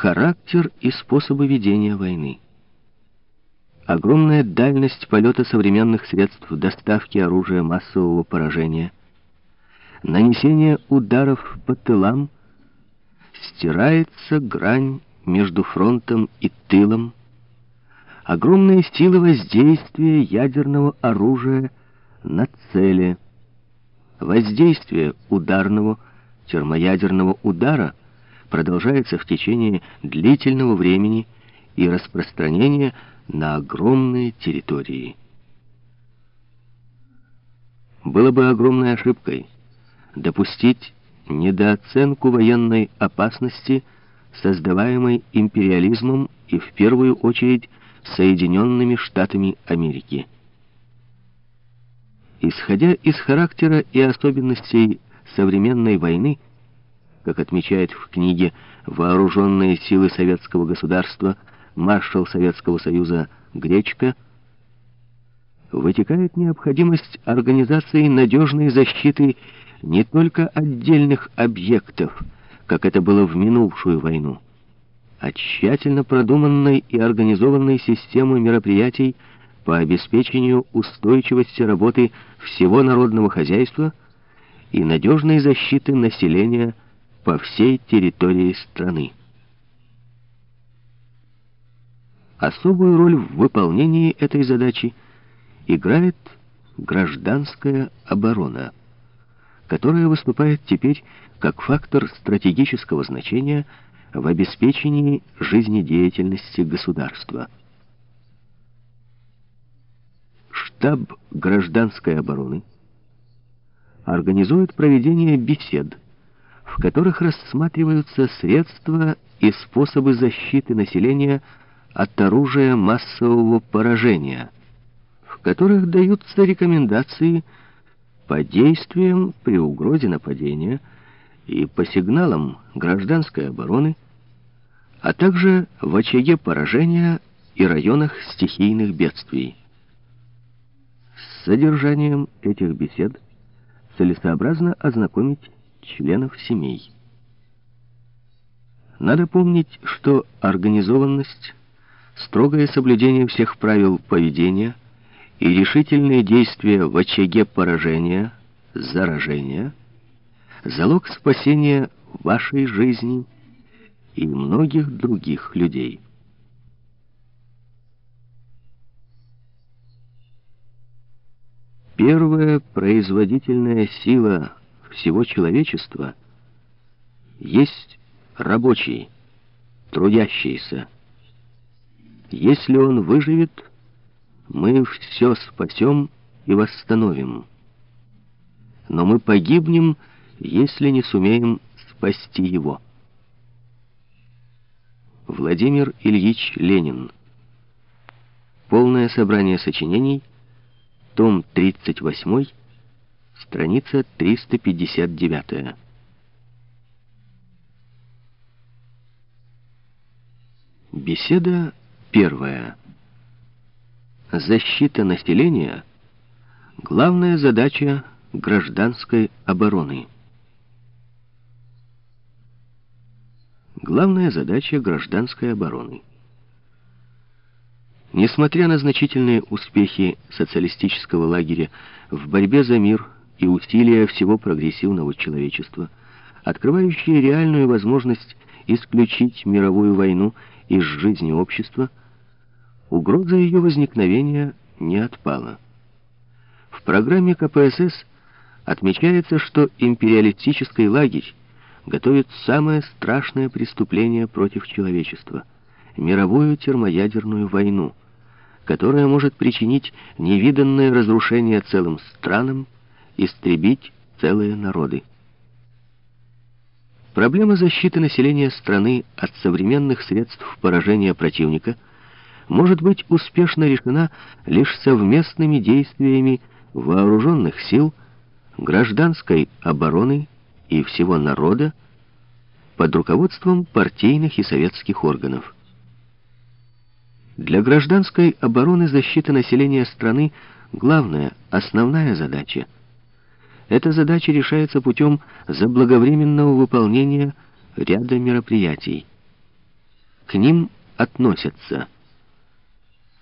характер и способы ведения войны. Огромная дальность полета современных средств доставки оружия массового поражения, нанесение ударов по тылам, стирается грань между фронтом и тылом, огромные силы воздействия ядерного оружия на цели, воздействие ударного термоядерного удара продолжается в течение длительного времени и распространение на огромные территории. Было бы огромной ошибкой допустить недооценку военной опасности, создаваемой империализмом и в первую очередь Соединенными Штатами Америки. Исходя из характера и особенностей современной войны, как отмечает в книге «Вооруженные силы советского государства» маршал Советского Союза Гречка, вытекает необходимость организации надежной защиты не только отдельных объектов, как это было в минувшую войну, а тщательно продуманной и организованной системы мероприятий по обеспечению устойчивости работы всего народного хозяйства и надежной защиты населения по всей территории страны. Особую роль в выполнении этой задачи играет гражданская оборона, которая выступает теперь как фактор стратегического значения в обеспечении жизнедеятельности государства. Штаб гражданской обороны организует проведение бесед, в которых рассматриваются средства и способы защиты населения от оружия массового поражения, в которых даются рекомендации по действиям при угрозе нападения и по сигналам гражданской обороны, а также в очаге поражения и районах стихийных бедствий. С содержанием этих бесед целесообразно ознакомить членов семей. Надо помнить, что организованность, строгое соблюдение всех правил поведения и решительные действия в очаге поражения, заражения – залог спасения вашей жизни и многих других людей. Первая производительная сила всего человечества есть рабочий, трудящийся. Если он выживет, мы все спасем и восстановим. Но мы погибнем, если не сумеем спасти его. Владимир Ильич Ленин. Полное собрание сочинений, том 38 Страница 359. Беседа первая. Защита населения – главная задача гражданской обороны. Главная задача гражданской обороны. Несмотря на значительные успехи социалистического лагеря в борьбе за мир и усилия всего прогрессивного человечества, открывающие реальную возможность исключить мировую войну из жизни общества, угроза ее возникновения не отпала. В программе КПСС отмечается, что империалистический лагерь готовит самое страшное преступление против человечества — мировую термоядерную войну, которая может причинить невиданное разрушение целым странам, истребить целые народы. Проблема защиты населения страны от современных средств поражения противника может быть успешно решена лишь совместными действиями вооруженных сил, гражданской обороны и всего народа под руководством партийных и советских органов. Для гражданской обороны защита населения страны главная, основная задача – эта задача решается путем заблаговременного выполнения ряда мероприятий. к ним относятся –